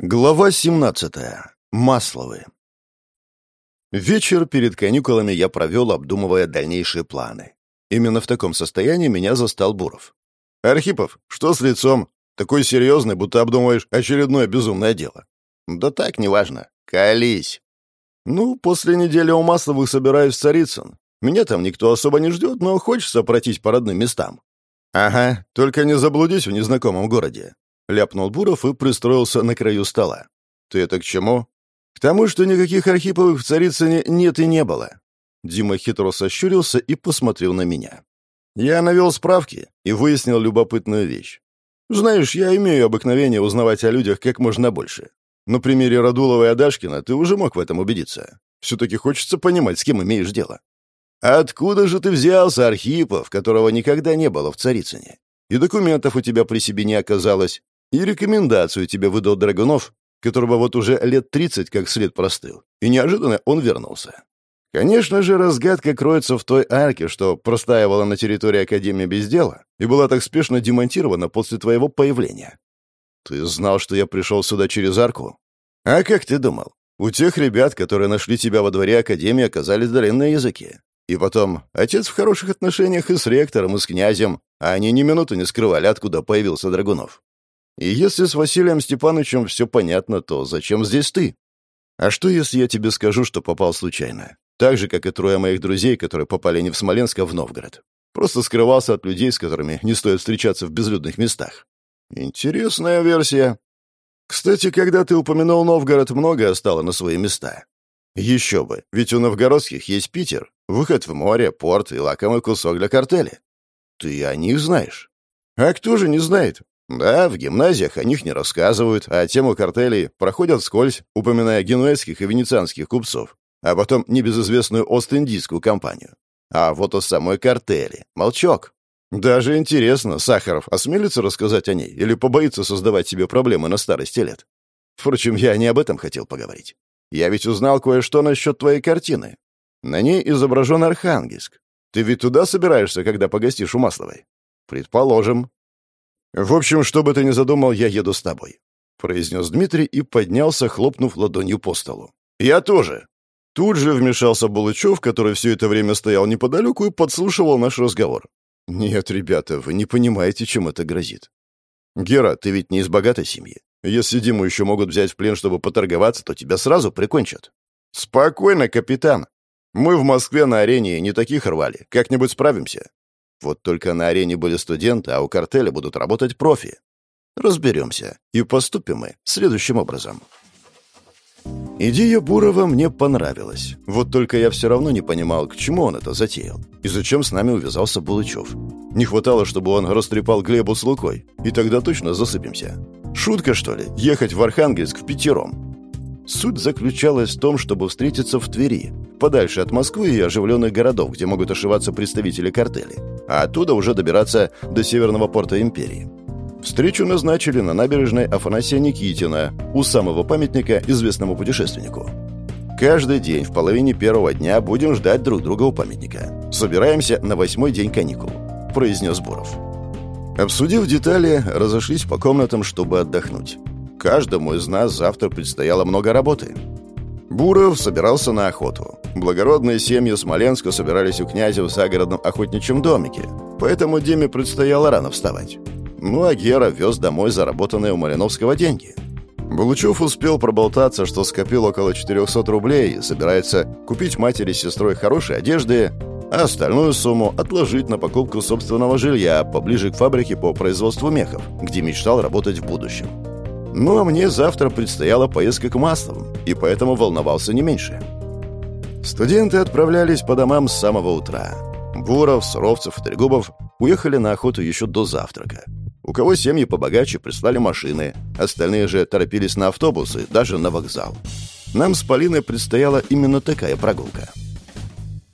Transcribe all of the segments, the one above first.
Глава 17. Масловы. Вечер перед каникулами я провел, обдумывая дальнейшие планы. Именно в таком состоянии меня застал Буров. «Архипов, что с лицом? Такой серьезный, будто обдумываешь очередное безумное дело». «Да так, неважно. Колись». «Ну, после недели у Масловых собираюсь в Царицын. Меня там никто особо не ждет, но хочется пройтись по родным местам». «Ага, только не заблудись в незнакомом городе. — ляпнул Буров и пристроился на краю стола. «Ты это к чему?» «К тому, что никаких Архиповых в Царицыне нет и не было». Дима хитро сощурился и посмотрел на меня. Я навел справки и выяснил любопытную вещь. Знаешь, я имею обыкновение узнавать о людях как можно больше. На примере Радулова и Адашкина ты уже мог в этом убедиться. Все-таки хочется понимать, с кем имеешь дело. Откуда же ты взялся, Архипов, которого никогда не было в Царицыне? И документов у тебя при себе не оказалось, и рекомендацию тебе выдал Драгунов, которого вот уже лет тридцать как след простыл. И неожиданно он вернулся. Конечно же, разгадка кроется в той арке, что простаивала на территории Академии без дела и была так спешно демонтирована после твоего появления. Ты знал, что я пришел сюда через арку? А как ты думал? У тех ребят, которые нашли тебя во дворе Академии, оказались длинные языки. И потом, отец в хороших отношениях и с ректором, и с князем, а они ни минуты не скрывали, откуда появился Драгунов. И если с Василием Степановичем все понятно, то зачем здесь ты? А что, если я тебе скажу, что попал случайно? Так же, как и трое моих друзей, которые попали не в Смоленск, а в Новгород. Просто скрывался от людей, с которыми не стоит встречаться в безлюдных местах. Интересная версия. Кстати, когда ты упомянул Новгород, многое стало на свои места. Еще бы, ведь у новгородских есть Питер, выход в море, порт и лакомый кусок для картели. Ты о них знаешь. А кто же не знает? Да, в гимназиях о них не рассказывают, а тему картелей проходят вскользь, упоминая генуэзских и венецианских купцов, а потом небезызвестную Ост-Индийскую компанию. А вот о самой картели. Молчок. Даже интересно, Сахаров осмелится рассказать о ней или побоится создавать себе проблемы на старости лет? Впрочем, я не об этом хотел поговорить. Я ведь узнал кое-что насчет твоей картины. На ней изображен Архангельск. Ты ведь туда собираешься, когда погостишь у Масловой? Предположим. «В общем, что бы ты ни задумал, я еду с тобой», — произнес Дмитрий и поднялся, хлопнув ладонью по столу. «Я тоже». Тут же вмешался Булычев, который все это время стоял неподалеку и подслушивал наш разговор. «Нет, ребята, вы не понимаете, чем это грозит. Гера, ты ведь не из богатой семьи. Если Диму еще могут взять в плен, чтобы поторговаться, то тебя сразу прикончат». «Спокойно, капитан. Мы в Москве на арене не таких рвали. Как-нибудь справимся. Вот только на арене были студенты, а у картеля будут работать профи. Разберемся. И поступим мы следующим образом. Идея Бурова мне понравилась. Вот только я все равно не понимал, к чему он это затеял. И зачем с нами увязался Булычев. Не хватало, чтобы он растрепал Глебу с Лукой. И тогда точно засыпемся. Шутка, что ли, ехать в Архангельск в пятером? Суть заключалась в том, чтобы встретиться в Твери, подальше от Москвы и оживленных городов, где могут ошиваться представители картелей, а оттуда уже добираться до северного порта империи. Встречу назначили на набережной Афанасия Никитина, у самого памятника известному путешественнику. Каждый день в половине первого дня будем ждать друг друга у памятника. Собираемся на восьмой день каникул», — произнес Буров. Обсудив детали, разошлись по комнатам, чтобы отдохнуть. Каждому из нас завтра предстояло много работы. Буров собирался на охоту. Благородные семьи Смоленска собирались у князя в загородном охотничьем домике, поэтому Диме предстояло рано вставать. Ну а Гера вез домой заработанные у Малиновского деньги. Булычев успел проболтаться, что скопил около 400 рублей и собирается купить матери с сестрой хорошей одежды, а остальную сумму отложить на покупку собственного жилья поближе к фабрике по производству мехов, где мечтал работать в будущем. Ну а мне завтра предстояла поездка к Масловым, и поэтому волновался не меньше. Студенты отправлялись по домам с самого утра. Буров, Суровцев и Трегубов уехали на охоту еще до завтрака. У кого семьи побогаче, прислали машины, остальные же торопились на автобусы, даже на вокзал. Нам с Полиной предстояла именно такая прогулка.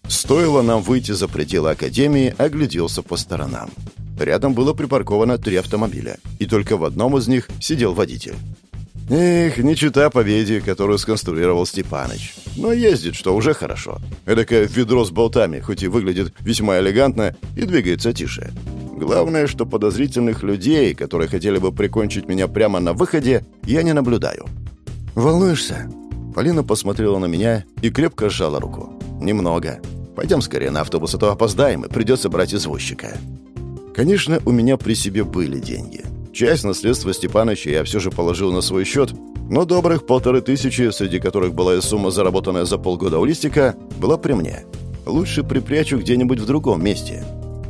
Стоило нам выйти за пределы академии, огляделся по сторонам. Рядом было припарковано три автомобиля, и только в одном из них сидел водитель. Эх, не чита победе, которую сконструировал Степаныч. Но ездит, что уже хорошо. Эдакое ведро с болтами, хоть и выглядит весьма элегантно и двигается тише. Главное, что подозрительных людей, которые хотели бы прикончить меня прямо на выходе, я не наблюдаю. «Волнуешься?» Полина посмотрела на меня и крепко сжала руку. «Немного. Пойдем скорее на автобус, а то опоздаем, и придется брать извозчика». Конечно, у меня при себе были деньги. Часть наследства Степаныча я все же положил на свой счет, но добрых полторы тысячи, среди которых была и сумма, заработанная за полгода у листика, была при мне. Лучше припрячу где-нибудь в другом месте.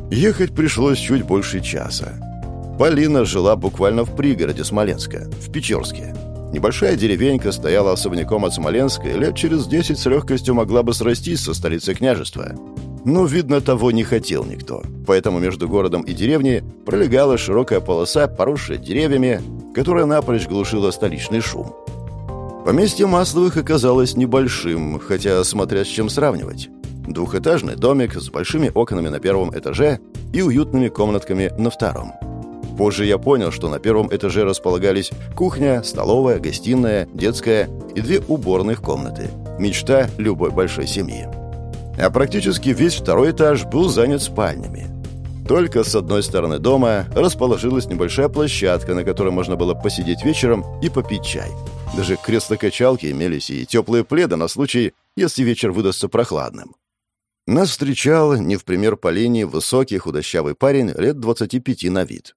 Ехать пришлось чуть больше часа. Полина жила буквально в пригороде Смоленска, в Печорске. Небольшая деревенька стояла особняком от Смоленска и лет через десять с легкостью могла бы срастись со столицей княжества. Но, видно, того не хотел никто. Поэтому между городом и деревней пролегала широкая полоса, поросшая деревьями, которая напрочь глушила столичный шум. Поместье Масловых оказалось небольшим, хотя смотря с чем сравнивать. Двухэтажный домик с большими окнами на первом этаже и уютными комнатками на втором. Позже я понял, что на первом этаже располагались кухня, столовая, гостиная, детская и две уборных комнаты. Мечта любой большой семьи. А практически весь второй этаж был занят спальнями. Только с одной стороны дома расположилась небольшая площадка, на которой можно было посидеть вечером и попить чай. Даже кресло-качалки имелись и теплые пледы на случай, если вечер выдастся прохладным. Нас встречал, не в пример Полине, высокий худощавый парень лет 25 на вид.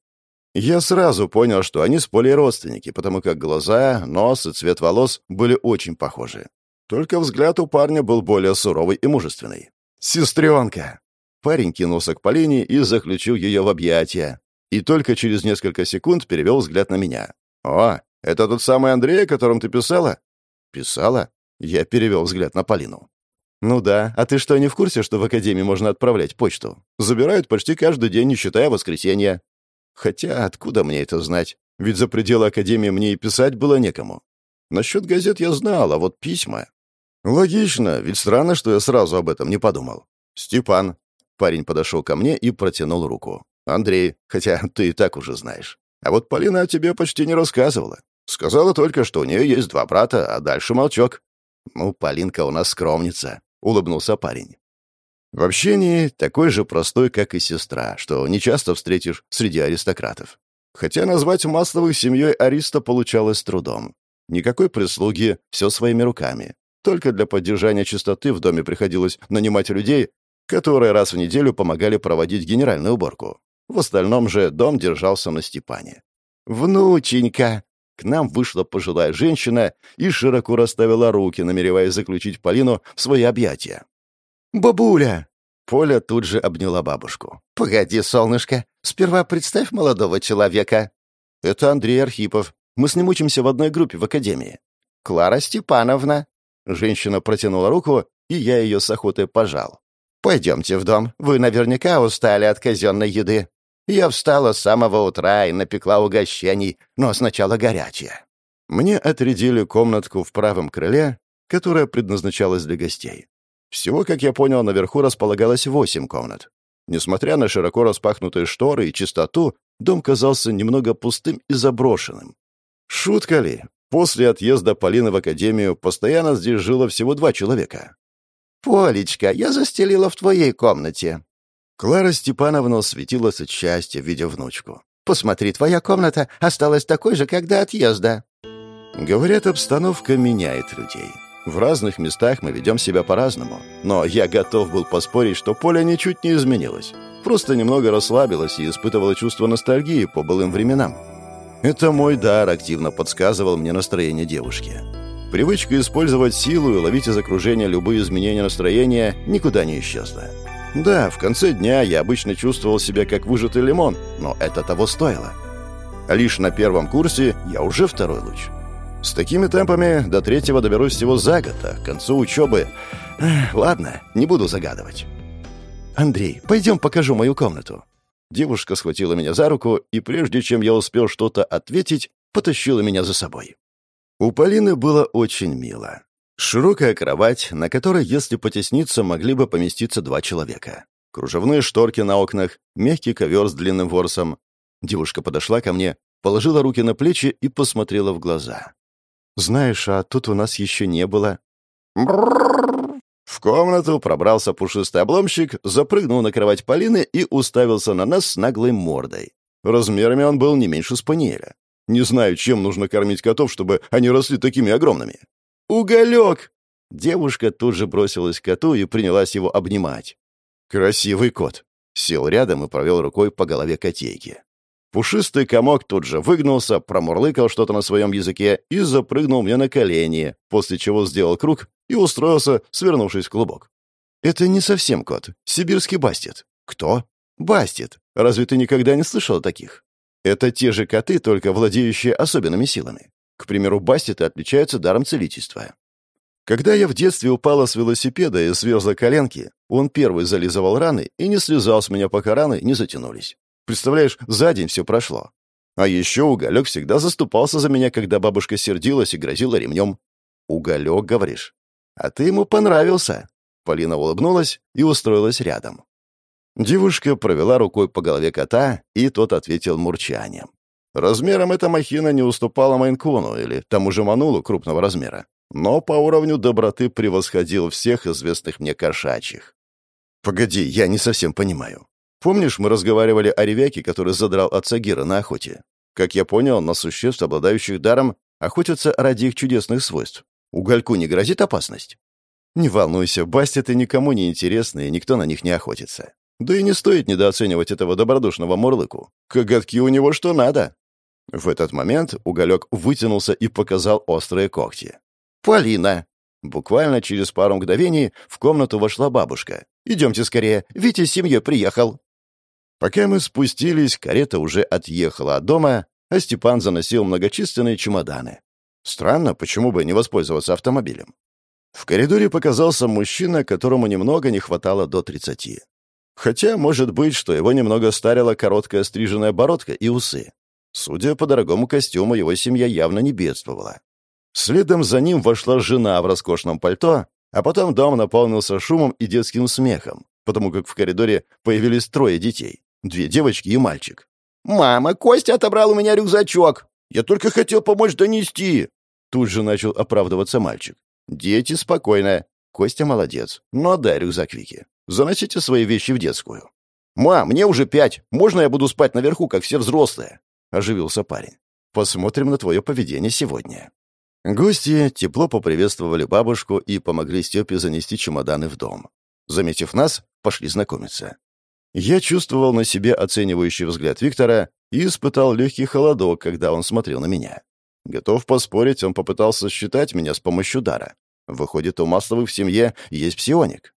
Я сразу понял, что они с Полей родственники, потому как глаза, нос и цвет волос были очень похожи. Только взгляд у парня был более суровый и мужественный. «Сестренка!» Парень кинулся к Полине и заключил ее в объятия. И только через несколько секунд перевел взгляд на меня. «О, это тот самый Андрей, о котором ты писала?» «Писала?» Я перевел взгляд на Полину. «Ну да, а ты что, не в курсе, что в Академии можно отправлять почту? Забирают почти каждый день, не считая воскресенья. Хотя откуда мне это знать? Ведь за пределы Академии мне и писать было некому. Насчет газет я знал, а вот письма... Логично, ведь странно, что я сразу об этом не подумал. Степан. Парень подошел ко мне и протянул руку. Андрей, хотя ты и так уже знаешь. А вот Полина о тебе почти не рассказывала. Сказала только, что у нее есть два брата, а дальше молчок. Ну, Полинка у нас скромница, улыбнулся парень. В общении такой же простой, как и сестра, что не часто встретишь среди аристократов. Хотя назвать Масловых семьей Ариста получалось трудом. Никакой прислуги, все своими руками. Только для поддержания чистоты в доме приходилось нанимать людей, которые раз в неделю помогали проводить генеральную уборку. В остальном же дом держался на Степане. «Внученька!» К нам вышла пожилая женщина и широко расставила руки, намереваясь заключить Полину в свои объятия. «Бабуля!» Поля тут же обняла бабушку. «Погоди, солнышко, сперва представь молодого человека». «Это Андрей Архипов. Мы с ним учимся в одной группе в академии». «Клара Степановна». Женщина протянула руку, и я ее с охотой пожал. «Пойдемте в дом. Вы наверняка устали от казенной еды. Я встала с самого утра и напекла угощений, но сначала горячее». Мне отрядили комнатку в правом крыле, которая предназначалась для гостей. Всего, как я понял, наверху располагалось восемь комнат. Несмотря на широко распахнутые шторы и чистоту, дом казался немного пустым и заброшенным. Шутка ли? После отъезда Полины в академию постоянно здесь жило всего два человека. «Полечка, я застелила в твоей комнате». Клара Степановна светилась от счастья, видя внучку. «Посмотри, твоя комната осталась такой же, как до отъезда». Говорят, обстановка меняет людей. В разных местах мы ведем себя по-разному. Но я готов был поспорить, что Поля ничуть не изменилась. Просто немного расслабилась и испытывала чувство ностальгии по былым временам. Это мой дар активно подсказывал мне настроение девушки. Привычка использовать силу и ловить из окружения любые изменения настроения никуда не исчезла. Да, в конце дня я обычно чувствовал себя как выжатый лимон, но это того стоило. Лишь на первом курсе я уже второй луч. С такими темпами до третьего доберусь всего за год, а к концу учебы... Ладно, не буду загадывать. «Андрей, пойдем покажу мою комнату». Девушка схватила меня за руку, и прежде чем я успел что-то ответить, потащила меня за собой. У Полины было очень мило. Широкая кровать, на которой, если потесниться, могли бы поместиться два человека. Кружевные шторки на окнах, мягкий ковер с длинным ворсом. Девушка подошла ко мне, положила руки на плечи и посмотрела в глаза. «Знаешь, а тут у нас еще не было». В комнату пробрался пушистый обломщик, запрыгнул на кровать Полины и уставился на нас с наглой мордой. Размерами он был не меньше спаниеля. Не знаю, чем нужно кормить котов, чтобы они росли такими огромными. «Уголек!» Девушка тут же бросилась к коту и принялась его обнимать. «Красивый кот!» Сел рядом и провел рукой по голове котейки. Пушистый комок тут же выгнулся, промурлыкал что-то на своем языке и запрыгнул мне на колени, после чего сделал круг и устроился, свернувшись в клубок. «Это не совсем кот. Сибирский бастет». «Кто?» «Бастет. Разве ты никогда не слышал таких?» «Это те же коты, только владеющие особенными силами. К примеру, бастеты отличаются даром целительства. Когда я в детстве упала с велосипеда и сверзла коленки, он первый зализывал раны и не слезал с меня, пока раны не затянулись. Представляешь, за день все прошло. А еще Уголек всегда заступался за меня, когда бабушка сердилась и грозила ремнем. «Уголек, говоришь? А ты ему понравился». Полина улыбнулась и устроилась рядом. Девушка провела рукой по голове кота, и тот ответил мурчанием. Размером эта махина не уступала Майнкуну или тому же Манулу крупного размера, но по уровню доброты превосходил всех известных мне кошачьих. «Погоди, я не совсем понимаю. Помнишь, мы разговаривали о ревяке, который задрал отца Гира на охоте? Как я понял, на существ, обладающих даром, охотятся ради их чудесных свойств. Угольку не грозит опасность? Не волнуйся, басти-то никому не интересны, и никто на них не охотится. Да и не стоит недооценивать этого добродушного мурлыку. Коготки у него что надо. В этот момент уголек вытянулся и показал острые когти. «Полина!» Буквально через пару мгновений в комнату вошла бабушка. «Идемте скорее, Витя с семьей приехал». Пока мы спустились, карета уже отъехала от дома, а Степан заносил многочисленные чемоданы. Странно, почему бы не воспользоваться автомобилем. В коридоре показался мужчина, которому немного не хватало до тридцати. Хотя, может быть, что его немного старила короткая стриженная бородка и усы. Судя по дорогому костюму, его семья явно не бедствовала. Следом за ним вошла жена в роскошном пальто, а потом дом наполнился шумом и детским смехом, потому как в коридоре появились трое детей. Две девочки и мальчик. «Мама, Костя отобрал у меня рюкзачок. Я только хотел помочь донести». Тут же начал оправдываться мальчик. «Дети, спокойно. Костя молодец. Но отдай рюкзак Вики. Заносите свои вещи в детскую». «Мам, мне уже пять. Можно я буду спать наверху, как все взрослые?» — оживился парень. «Посмотрим на твое поведение сегодня». Гости тепло поприветствовали бабушку и помогли Степе занести чемоданы в дом. Заметив нас, пошли знакомиться. Я чувствовал на себе оценивающий взгляд Виктора и испытал легкий холодок, когда он смотрел на меня. Готов поспорить, он попытался считать меня с помощью дара. Выходит, у Масловых в семье есть псионик.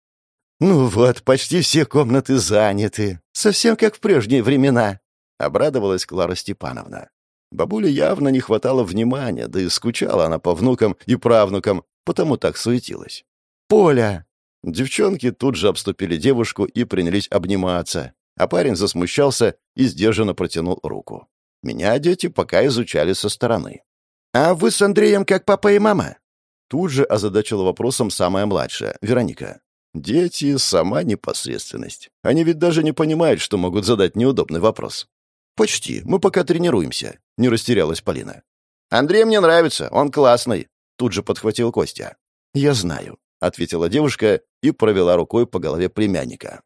«Ну вот, почти все комнаты заняты. Совсем как в прежние времена», — обрадовалась Клара Степановна. Бабуле явно не хватало внимания, да и скучала она по внукам и правнукам, потому так суетилась. «Поля, Девчонки тут же обступили девушку и принялись обниматься, а парень засмущался и сдержанно протянул руку. Меня дети пока изучали со стороны. «А вы с Андреем как папа и мама?» Тут же озадачила вопросом самая младшая, Вероника. «Дети — сама непосредственность. Они ведь даже не понимают, что могут задать неудобный вопрос». «Почти. Мы пока тренируемся», — не растерялась Полина. «Андрей мне нравится. Он классный», — тут же подхватил Костя. «Я знаю. — ответила девушка и провела рукой по голове племянника.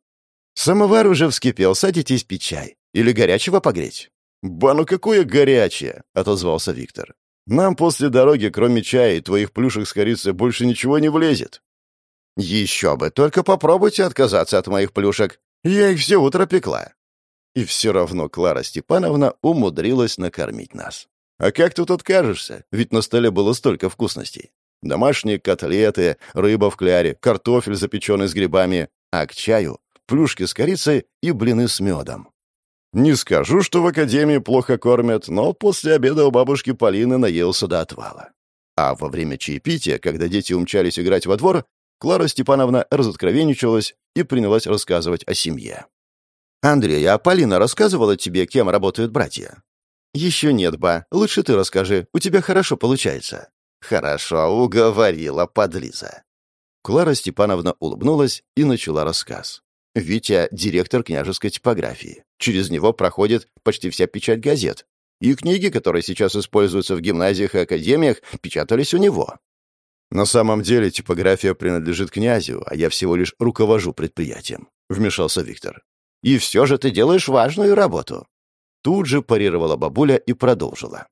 «Самовар уже вскипел, садитесь пить чай. Или горячего погреть?» «Ба, ну какое горячее!» — отозвался Виктор. «Нам после дороги, кроме чая и твоих плюшек с корицей, больше ничего не влезет». «Еще бы! Только попробуйте отказаться от моих плюшек. Я их все утро пекла». И все равно Клара Степановна умудрилась накормить нас. «А как тут откажешься? Ведь на столе было столько вкусностей. Домашние котлеты, рыба в кляре, картофель, запеченный с грибами, а к чаю — плюшки с корицей и блины с медом. Не скажу, что в академии плохо кормят, но после обеда у бабушки Полины наелся до отвала. А во время чаепития, когда дети умчались играть во двор, Клара Степановна разоткровенничалась и принялась рассказывать о семье. «Андрей, а Полина рассказывала тебе, кем работают братья?» «Еще нет, ба. Лучше ты расскажи. У тебя хорошо получается». «Хорошо, уговорила, подлиза». Клара Степановна улыбнулась и начала рассказ. Витя — директор княжеской типографии. Через него проходит почти вся печать газет. И книги, которые сейчас используются в гимназиях и академиях, печатались у него. «На самом деле типография принадлежит князю, а я всего лишь руковожу предприятием», — вмешался Виктор. «И все же ты делаешь важную работу». Тут же парировала бабуля и продолжила.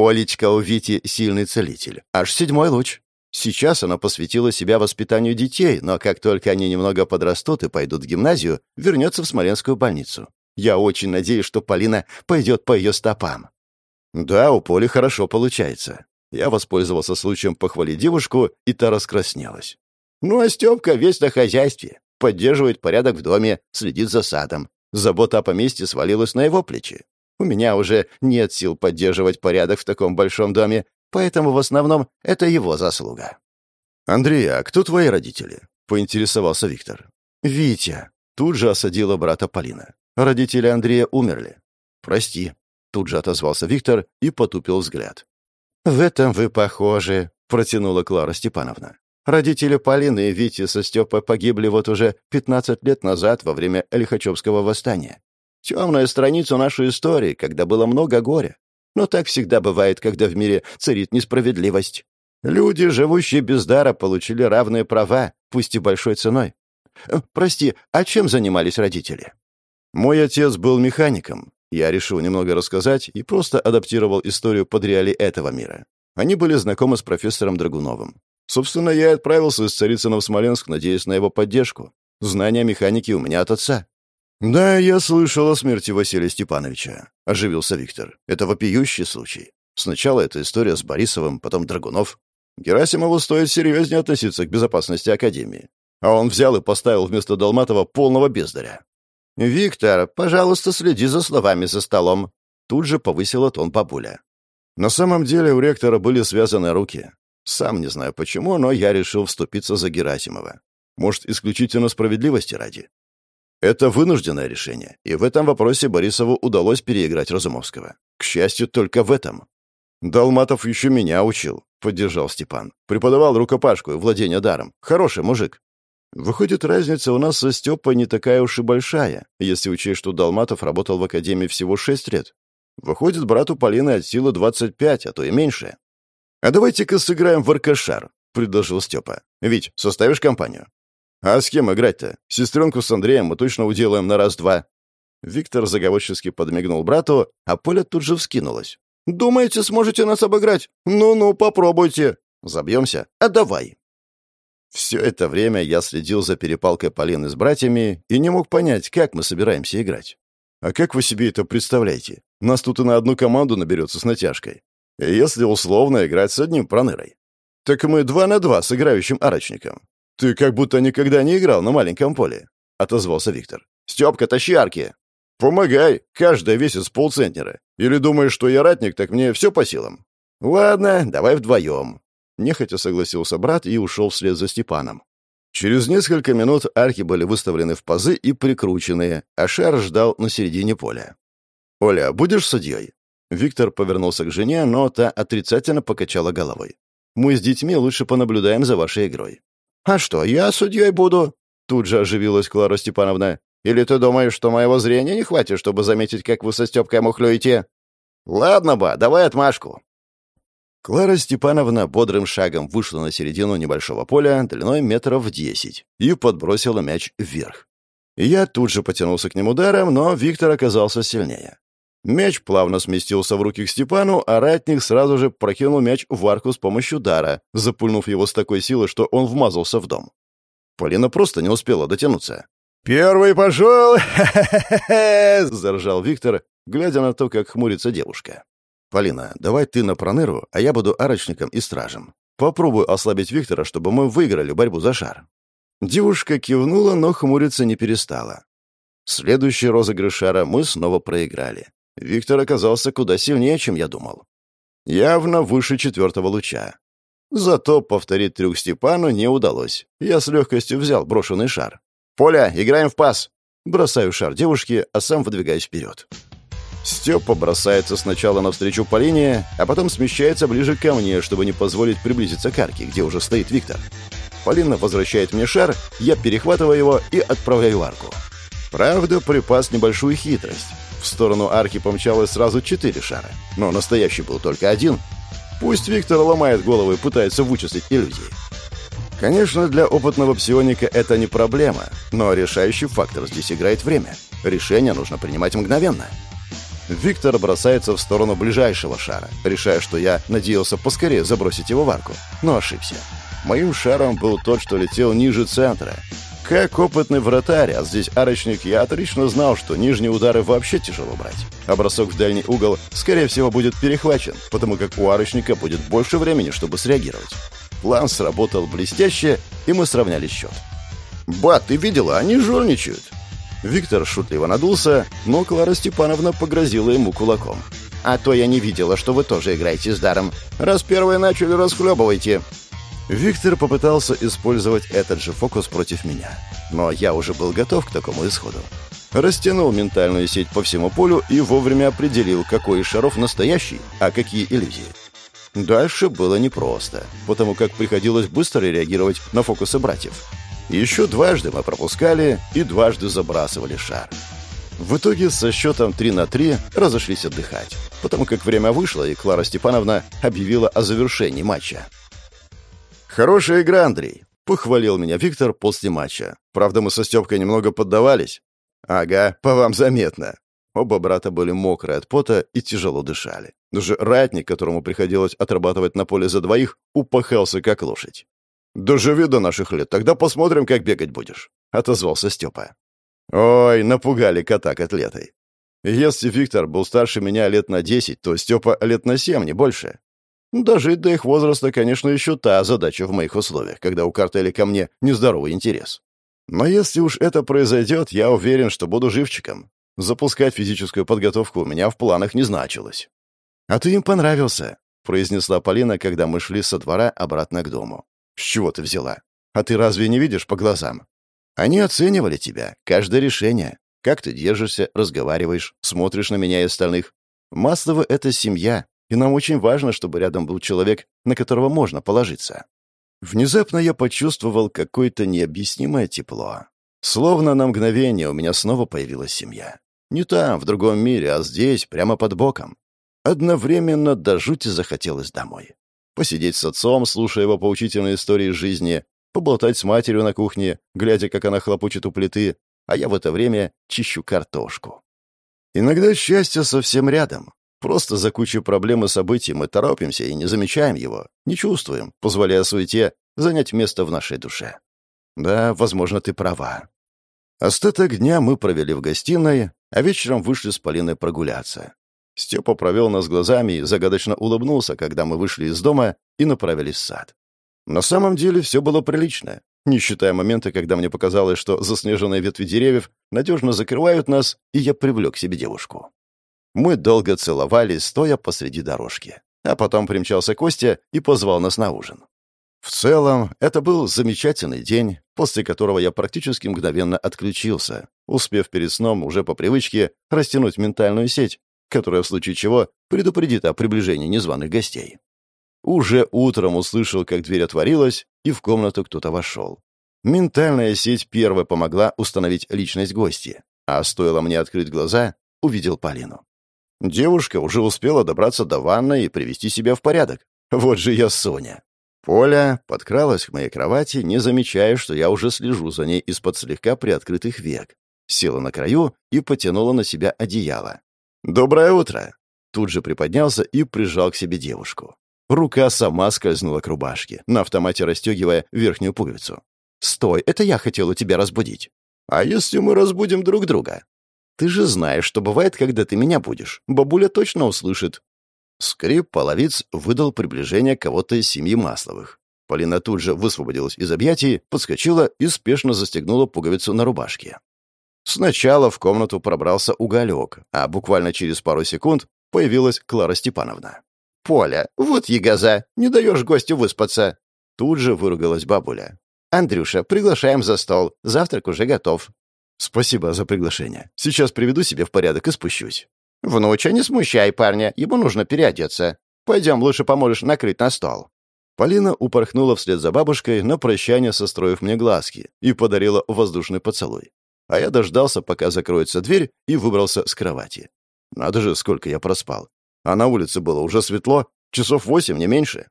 «Олечка у Вити сильный целитель. Аж седьмой луч. Сейчас она посвятила себя воспитанию детей, но как только они немного подрастут и пойдут в гимназию, вернется в Смоленскую больницу. Я очень надеюсь, что Полина пойдет по ее стопам». «Да, у Поли хорошо получается. Я воспользовался случаем похвалить девушку, и та раскраснелась. «Ну, а Степка весь на хозяйстве. Поддерживает порядок в доме, следит за садом. Забота о поместье свалилась на его плечи. У меня уже нет сил поддерживать порядок в таком большом доме, поэтому в основном это его заслуга». «Андрей, а кто твои родители?» — поинтересовался Виктор. «Витя». Тут же осадила брата Полина. Родители Андрея умерли. «Прости», — тут же отозвался Виктор и потупил взгляд. «В этом вы похожи», — протянула Клара Степановна. «Родители Полины и Вити со Степой погибли вот уже 15 лет назад во время Лихачевского восстания. Темная страница нашей истории, когда было много горя. Но так всегда бывает, когда в мире царит несправедливость. Люди, живущие без дара, получили равные права, пусть и большой ценой. Э, прости, а чем занимались родители?» «Мой отец был механиком, я решил немного рассказать и просто адаптировал историю под реалии этого мира. Они были знакомы с профессором Драгуновым. Собственно, я отправился из Царицына в Смоленск, надеясь на его поддержку. Знания механики у меня от отца. «Да, я слышал о смерти Василия Степановича», — оживился Виктор. «Это вопиющий случай. Сначала эта история с Борисовым, потом Драгунов. Герасимову стоит серьезнее относиться к безопасности Академии. А он взял и поставил вместо Долматова полного бездаря. «Виктор, пожалуйста, следи за словами за столом», — тут же повысила тон бабуля. На самом деле у ректора были связаны руки. Сам не знаю почему, но я решил вступиться за Герасимова. Может, исключительно справедливости ради. Это вынужденное решение, и в этом вопросе Борисову удалось переиграть Разумовского. К счастью, только в этом. «Долматов еще меня учил», — поддержал Степан. «Преподавал рукопашку и владение даром. Хороший мужик». Выходит, разница у нас со Степой не такая уж и большая, если учесть, что Долматов работал в академии всего шесть лет. Выходит, брату Полины от силы двадцать пять, а то и меньше. «А давайте-ка сыграем в аркашар», — предложил Степа. «Вить, составишь компанию?» «А с кем играть-то? Сестренку с Андреем мы точно уделаем на раз-два». Виктор заговорчески подмигнул брату, а Поля тут же вскинулась. «Думаете, сможете нас обыграть? Ну-ну, попробуйте». «Забьемся? А давай». Все это время я следил за перепалкой Полины с братьями и не мог понять, как мы собираемся играть. А как вы себе это представляете? Нас тут и на одну команду наберется с натяжкой. Если условно играть с одним пронырой. Так мы два на два с играющим арочником. Ты как будто никогда не играл на маленьком поле, — отозвался Виктор. Степка, тащи арки. Помогай, каждая весит с полцентнера. Или думаешь, что я ратник, так мне все по силам? Ладно, давай вдвоем. Нехотя согласился брат и ушел вслед за Степаном. Через несколько минут арки были выставлены в пазы и прикручены, а шар ждал на середине поля. «Оля, будешь судьей?» Виктор повернулся к жене, но та отрицательно покачала головой. «Мы с детьми лучше понаблюдаем за вашей игрой». «А что, я судьей буду?» Тут же оживилась Клара Степановна. «Или ты думаешь, что моего зрения не хватит, чтобы заметить, как вы со Степкой мухлюете?» «Ладно, ба, давай отмашку». Клара Степановна бодрым шагом вышла на середину небольшого поля длиной метров десять и подбросила мяч вверх. Я тут же потянулся к нему ударом, но Виктор оказался сильнее. Мяч плавно сместился в руки к Степану, а ратник сразу же прокинул мяч в арку с помощью дара, запульнув его с такой силой, что он вмазался в дом. Полина просто не успела дотянуться. «Первый пошел!» — заржал Виктор, глядя на то, как хмурится девушка. «Полина, давай ты на проныру, а я буду арочником и стражем. Попробую ослабить Виктора, чтобы мы выиграли борьбу за шар». Девушка кивнула, но хмуриться не перестала. Следующий розыгрыш шара мы снова проиграли. Виктор оказался куда сильнее, чем я думал. Явно выше четвертого луча. Зато повторить трюк Степану не удалось. Я с легкостью взял брошенный шар. «Поля, играем в пас!» Бросаю шар девушке, а сам выдвигаюсь вперед. Степа бросается сначала навстречу Полине, а потом смещается ближе ко мне, чтобы не позволить приблизиться к арке, где уже стоит Виктор. Полина возвращает мне шар, я перехватываю его и отправляю арку. Правда, припас небольшую хитрость. В сторону арки помчалось сразу четыре шара, но настоящий был только один. Пусть Виктор ломает голову и пытается вычислить иллюзии. Конечно, для опытного псионика это не проблема, но решающий фактор здесь играет время. Решение нужно принимать мгновенно. Виктор бросается в сторону ближайшего шара, решая, что я надеялся поскорее забросить его в арку, но ошибся. Моим шаром был тот, что летел ниже центра. Как опытный вратарь, а здесь арочник, я отлично знал, что нижние удары вообще тяжело брать. А бросок в дальний угол, скорее всего, будет перехвачен, потому как у арочника будет больше времени, чтобы среагировать. План сработал блестяще, и мы сравняли счет. «Ба, ты видела, они жорничают!» Виктор шутливо надулся, но Клара Степановна погрозила ему кулаком. «А то я не видела, что вы тоже играете с даром. Раз первые начали, расхлебывайте!» Виктор попытался использовать этот же фокус против меня. Но я уже был готов к такому исходу. Растянул ментальную сеть по всему полю и вовремя определил, какой из шаров настоящий, а какие иллюзии. Дальше было непросто, потому как приходилось быстро реагировать на фокусы братьев. Еще дважды мы пропускали и дважды забрасывали шар. В итоге со счетом 3 на 3 разошлись отдыхать, потому как время вышло, и Клара Степановна объявила о завершении матча. «Хорошая игра, Андрей», — похвалил меня Виктор после матча. «Правда, мы со Степкой немного поддавались». «Ага, по вам заметно». Оба брата были мокрые от пота и тяжело дышали. Даже ратник, которому приходилось отрабатывать на поле за двоих, упахался как лошадь. «Доживи до наших лет, тогда посмотрим, как бегать будешь», — отозвался Степа. «Ой, напугали кота котлетой. Если Виктор был старше меня лет на десять, то Степа лет на семь, не больше. Дожить до их возраста, конечно, еще та задача в моих условиях, когда у картеля ко мне нездоровый интерес. Но если уж это произойдет, я уверен, что буду живчиком. Запускать физическую подготовку у меня в планах не значилось. «А ты им понравился», — произнесла Полина, когда мы шли со двора обратно к дому. «С чего ты взяла? А ты разве не видишь по глазам? Они оценивали тебя, каждое решение. Как ты держишься, разговариваешь, смотришь на меня и остальных. Маслово — это семья, и нам очень важно, чтобы рядом был человек, на которого можно положиться». Внезапно я почувствовал какое-то необъяснимое тепло. Словно на мгновение у меня снова появилась семья. Не там, в другом мире, а здесь, прямо под боком. Одновременно до жути захотелось домой. Посидеть с отцом, слушая его поучительные истории жизни, поболтать с матерью на кухне, глядя, как она хлопочет у плиты, а я в это время чищу картошку. Иногда счастье совсем рядом. Просто за кучу проблем и событий мы торопимся и не замечаем его, не чувствуем, позволяя суете занять место в нашей душе. Да, возможно, ты права. Остаток дня мы провели в гостиной, а вечером вышли с Полиной прогуляться. Степа провел нас глазами и загадочно улыбнулся, когда мы вышли из дома и направились в сад. На самом деле все было прилично, не считая момента, когда мне показалось, что заснеженные ветви деревьев надежно закрывают нас, и я привлек к себе девушку. Мы долго целовались, стоя посреди дорожки. А потом примчался Костя и позвал нас на ужин. В целом, это был замечательный день, после которого я практически мгновенно отключился, успев перед сном уже по привычке растянуть ментальную сеть, которая в случае чего предупредит о приближении незваных гостей. Уже утром услышал, как дверь отворилась, и в комнату кто-то вошел. Ментальная сеть первой помогла установить личность гостя, а стоило мне открыть глаза, увидел Полину. Девушка уже успела добраться до ванной и привести себя в порядок. Вот же я Соня. Поля подкралась к моей кровати, не замечая, что я уже слежу за ней из-под слегка приоткрытых век. Села на краю и потянула на себя одеяло. «Доброе утро!» Тут же приподнялся и прижал к себе девушку. Рука сама скользнула к рубашке, на автомате расстегивая верхнюю пуговицу. «Стой, это я хотела тебя разбудить». «А если мы разбудим друг друга?» «Ты же знаешь, что бывает, когда ты меня будешь. Бабуля точно услышит». Скрип половиц выдал приближение кого-то из семьи Масловых. Полина тут же высвободилась из объятий, подскочила и спешно застегнула пуговицу на рубашке. Сначала в комнату пробрался уголек, а буквально через пару секунд появилась Клара Степановна. «Поля, вот ягоза, не даешь гостю выспаться!» Тут же выругалась бабуля. «Андрюша, приглашаем за стол, завтрак уже готов». «Спасибо за приглашение. Сейчас приведу себя в порядок и спущусь». «Внуча, не смущай парня, ему нужно переодеться. Пойдем, лучше поможешь накрыть на стол». Полина упорхнула вслед за бабушкой, на прощание состроив мне глазки, и подарила воздушный поцелуй а я дождался, пока закроется дверь, и выбрался с кровати. Надо же, сколько я проспал. А на улице было уже светло, Часов восемь, не меньше.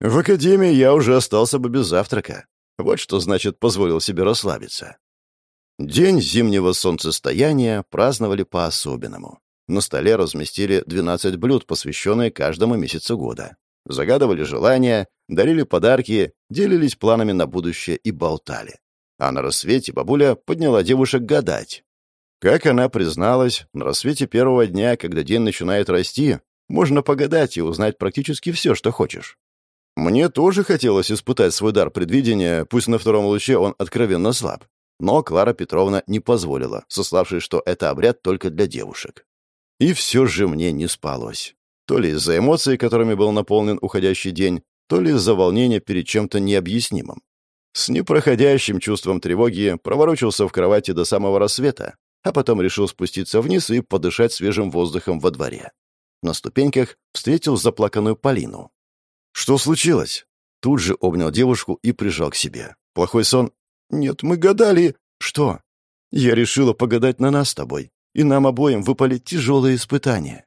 В академии я уже остался бы без завтрака. Вот что значит позволил себе расслабиться. День зимнего солнцестояния праздновали по-особенному. На столе разместили 12 блюд, посвященные каждому месяцу года. Загадывали желания, дарили подарки, делились планами на будущее и болтали. А на рассвете бабуля подняла девушек гадать. Как она призналась, на рассвете первого дня, когда день начинает расти, можно погадать и узнать практически все, что хочешь. Мне тоже хотелось испытать свой дар предвидения, пусть на втором луче он откровенно слаб. Но Клара Петровна не позволила, сославшись, что это обряд только для девушек. И все же мне не спалось. То ли из-за эмоций, которыми был наполнен уходящий день, то ли из-за волнения перед чем-то необъяснимым. С непроходящим чувством тревоги проворочился в кровати до самого рассвета, а потом решил спуститься вниз и подышать свежим воздухом во дворе. На ступеньках встретил заплаканную Полину. «Что случилось?» Тут же обнял девушку и прижал к себе. «Плохой сон?» «Нет, мы гадали...» «Что?» «Я решила погадать на нас с тобой, и нам обоим выпали тяжелые испытания».